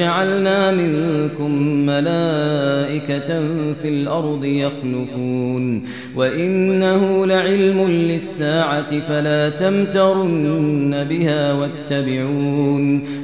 وجعلنا منكم ملائكة في الأرض يخلفون وإنه لعلم للساعة فلا تمترن بها واتبعون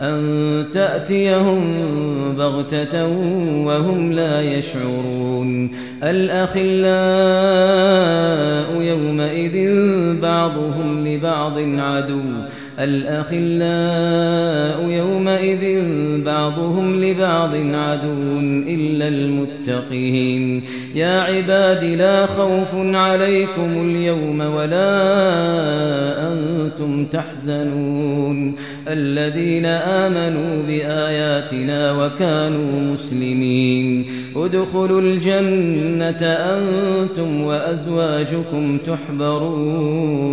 أن تأتيهم بغتة وهم لا يشعرون الأخلاء يومئذ بعضهم لبعض عدو الأخلاء يومئذ بعضهم لبعض عدو إلا المتقين يا عباد لا خوف عليكم اليوم ولا أنتم تحزنون الذين آمنوا بآياتنا وكانوا مسلمين. ادخلوا الجنة أنتم وأزواجكم تحبرون.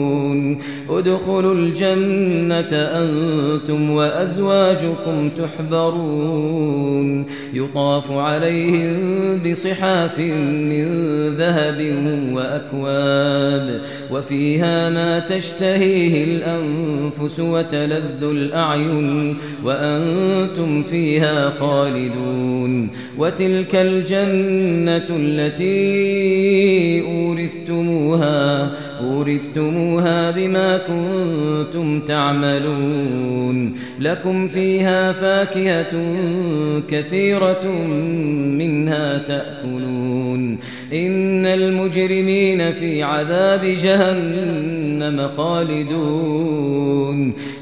ادخلوا الجنة أنتم وأزواجكم تحبرون. يطاف عليهم بصحاف من ذهب وأكواب وفيها ما تشتهيه الأنفس وتلذ الأعين وأنتم فيها خالدون وتلك الجنة التي أورثتموها أورثتموها بما كنتم تعملون لكم فيها فاكهة كثيرة فريقة منها تأكلون إن المجرمين في عذاب جهنم خالدون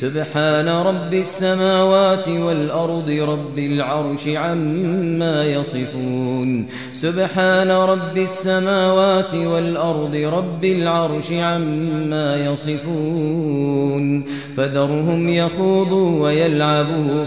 سبحان رب السماوات والأرض رب العرش عما يصفون. سبحان رب السماوات والأرض رب العرش عما يصفون. فذرهم يخوضوا ويلعبوا.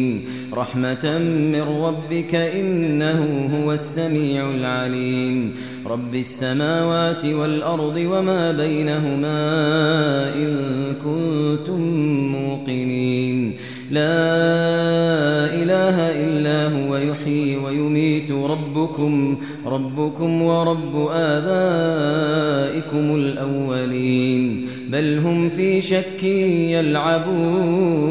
رحمة من ربك إنه هو السميع العليم. رب السماوات والأرض وما بينهما إن كنتم موقنين. لا إله إلا هو يحيي ويميت. ربكم ربكم ورب آبائكم الأولين. بل هم في شك يلعبون.